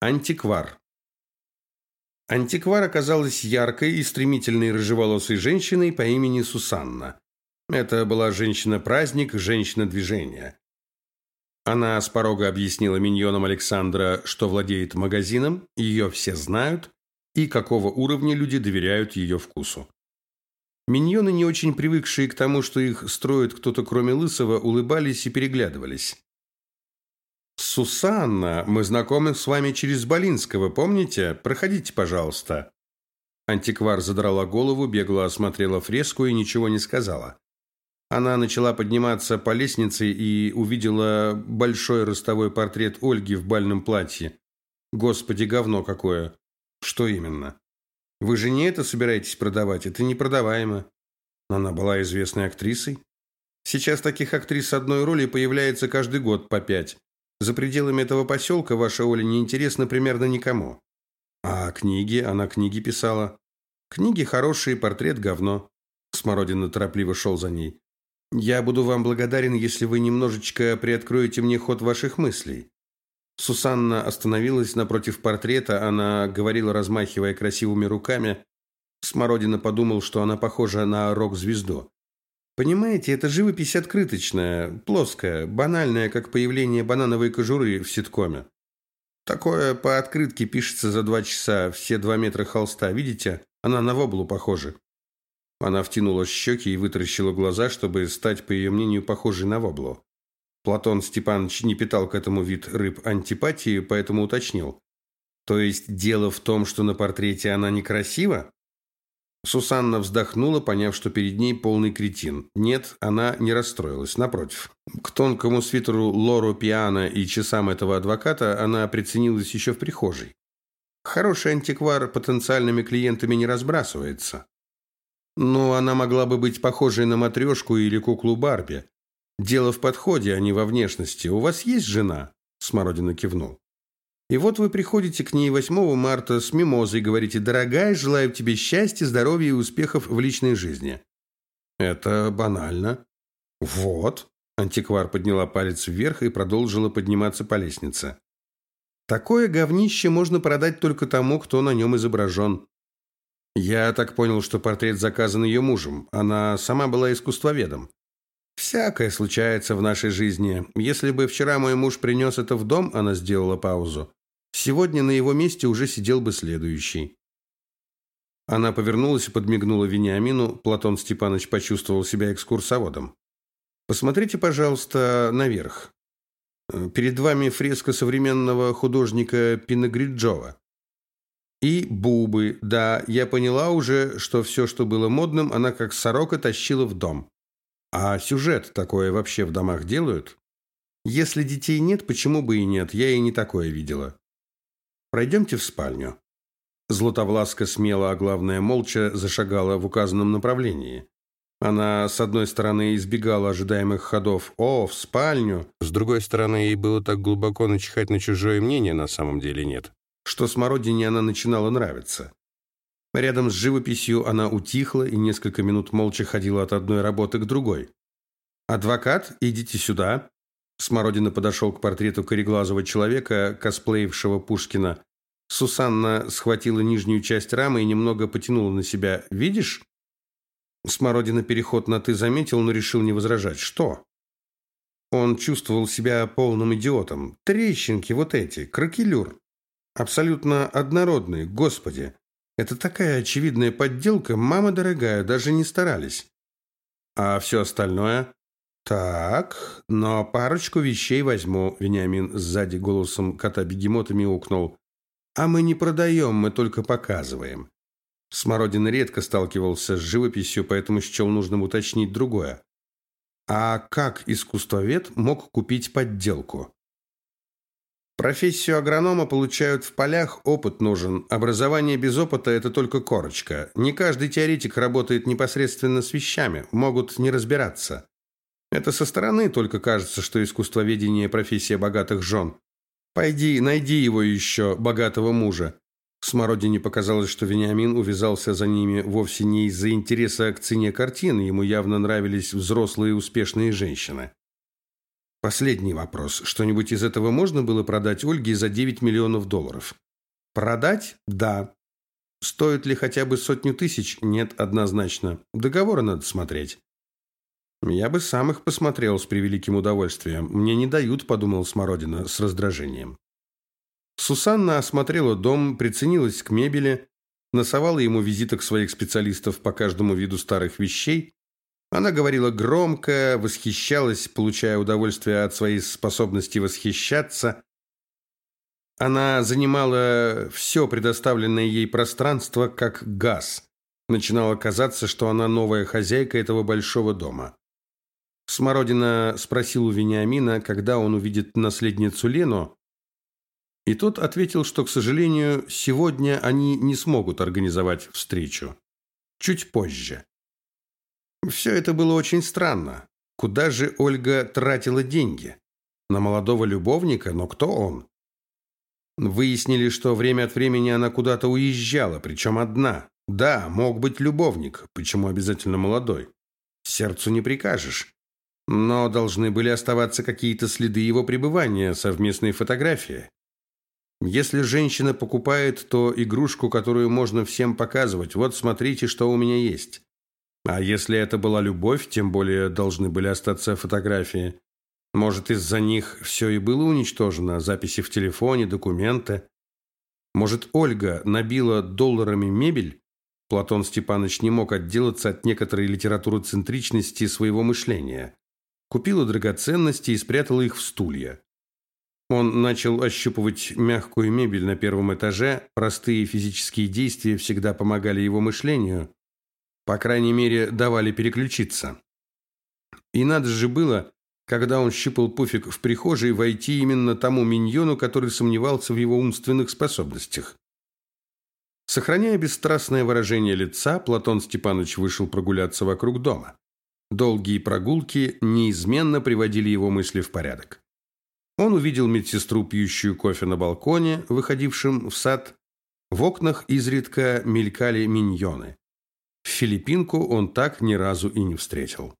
Антиквар. Антиквар оказалась яркой и стремительной рыжеволосой женщиной по имени Сусанна. Это была женщина-праздник, женщина-движение. Она с порога объяснила миньонам Александра, что владеет магазином, ее все знают, и какого уровня люди доверяют ее вкусу. Миньоны, не очень привыкшие к тому, что их строит кто-то кроме Лысого, улыбались и переглядывались. «Сусанна, мы знакомы с вами через Болинского, помните? Проходите, пожалуйста». Антиквар задрала голову, бегло осмотрела фреску и ничего не сказала. Она начала подниматься по лестнице и увидела большой ростовой портрет Ольги в бальном платье. Господи, говно какое. Что именно? Вы же не это собираетесь продавать, это непродаваемо. Она была известной актрисой. Сейчас таких актрис одной роли появляется каждый год по пять. За пределами этого поселка ваша Оля не интересна примерно никому. А книги? Она книги писала. Книги хорошие, портрет говно. Смородина торопливо шел за ней. Я буду вам благодарен, если вы немножечко приоткроете мне ход ваших мыслей. Сусанна остановилась напротив портрета, она говорила, размахивая красивыми руками. Смородина подумал, что она похожа на рок-звезду. Понимаете, это живопись открыточная, плоская, банальная, как появление банановой кожуры в ситкоме. Такое по открытке пишется за два часа, все два метра холста. Видите? Она на воблу похожа. Она втянула щеки и вытаращила глаза, чтобы стать, по ее мнению, похожей на воблу. Платон Степанович не питал к этому вид рыб антипатии, поэтому уточнил. То есть дело в том, что на портрете она некрасива? Сусанна вздохнула, поняв, что перед ней полный кретин. Нет, она не расстроилась, напротив. К тонкому свитеру Лоро Пиано и часам этого адвоката она приценилась еще в прихожей. Хороший антиквар потенциальными клиентами не разбрасывается. Но она могла бы быть похожей на матрешку или куклу Барби. Дело в подходе, а не во внешности. У вас есть жена? Смородина кивнул. И вот вы приходите к ней 8 марта с мимозой и говорите «Дорогая, желаю тебе счастья, здоровья и успехов в личной жизни». Это банально. Вот. Антиквар подняла палец вверх и продолжила подниматься по лестнице. Такое говнище можно продать только тому, кто на нем изображен. Я так понял, что портрет заказан ее мужем. Она сама была искусствоведом. Всякое случается в нашей жизни. Если бы вчера мой муж принес это в дом, она сделала паузу. Сегодня на его месте уже сидел бы следующий. Она повернулась и подмигнула Вениамину. Платон Степанович почувствовал себя экскурсоводом. Посмотрите, пожалуйста, наверх. Перед вами фреска современного художника Пиногриджова. И бубы. Да, я поняла уже, что все, что было модным, она как сорока тащила в дом. А сюжет такое вообще в домах делают? Если детей нет, почему бы и нет? Я и не такое видела. Пройдемте в спальню». Златовласка смело, а главное молча, зашагала в указанном направлении. Она, с одной стороны, избегала ожидаемых ходов «О, в спальню!», с другой стороны, ей было так глубоко начихать на чужое мнение, на самом деле нет, что Смородине она начинала нравиться. Рядом с живописью она утихла и несколько минут молча ходила от одной работы к другой. «Адвокат, идите сюда!» Смородина подошел к портрету кореглазого человека, косплеившего Пушкина. Сусанна схватила нижнюю часть рамы и немного потянула на себя. «Видишь?» Смородина переход на «ты» заметил, но решил не возражать. «Что?» Он чувствовал себя полным идиотом. Трещинки вот эти, кракелюр. Абсолютно однородные, господи. Это такая очевидная подделка, мама дорогая, даже не старались. А все остальное? «Так, но парочку вещей возьму», – Вениамин сзади голосом кота-бегемота мяукнул. «А мы не продаем, мы только показываем». Смородин редко сталкивался с живописью, поэтому счел нужным уточнить другое. А как искусствовед мог купить подделку? Профессию агронома получают в полях, опыт нужен. Образование без опыта – это только корочка. Не каждый теоретик работает непосредственно с вещами, могут не разбираться. Это со стороны только кажется, что искусствоведение – профессия богатых жен. Пойди, найди его еще, богатого мужа. Смородине показалось, что Вениамин увязался за ними вовсе не из-за интереса к цене картины, ему явно нравились взрослые успешные женщины. Последний вопрос. Что-нибудь из этого можно было продать Ольге за 9 миллионов долларов? Продать? Да. Стоит ли хотя бы сотню тысяч? Нет, однозначно. Договоры надо смотреть. Я бы сам их посмотрел с превеликим удовольствием. Мне не дают, подумал Смородина с раздражением. Сусанна осмотрела дом, приценилась к мебели, носовала ему визиток своих специалистов по каждому виду старых вещей. Она говорила громко, восхищалась, получая удовольствие от своей способности восхищаться. Она занимала все предоставленное ей пространство как газ. Начинало казаться, что она новая хозяйка этого большого дома. Смородина спросил у Вениамина, когда он увидит наследницу Лену, и тот ответил, что, к сожалению, сегодня они не смогут организовать встречу. Чуть позже. Все это было очень странно. Куда же Ольга тратила деньги? На молодого любовника? Но кто он? Выяснили, что время от времени она куда-то уезжала, причем одна. Да, мог быть любовник, почему обязательно молодой? Сердцу не прикажешь. Но должны были оставаться какие-то следы его пребывания, совместные фотографии. Если женщина покупает, то игрушку, которую можно всем показывать. Вот смотрите, что у меня есть. А если это была любовь, тем более должны были остаться фотографии. Может, из-за них все и было уничтожено, записи в телефоне, документы. Может, Ольга набила долларами мебель? Платон Степанович не мог отделаться от некоторой литературоцентричности своего мышления. Купила драгоценности и спрятала их в стулья. Он начал ощупывать мягкую мебель на первом этаже. Простые физические действия всегда помогали его мышлению. По крайней мере, давали переключиться. И надо же было, когда он щипал пуфик в прихожей, войти именно тому миньону, который сомневался в его умственных способностях. Сохраняя бесстрастное выражение лица, Платон Степанович вышел прогуляться вокруг дома. Долгие прогулки неизменно приводили его мысли в порядок. Он увидел медсестру, пьющую кофе на балконе, выходившем в сад. В окнах изредка мелькали миньоны. Филиппинку он так ни разу и не встретил.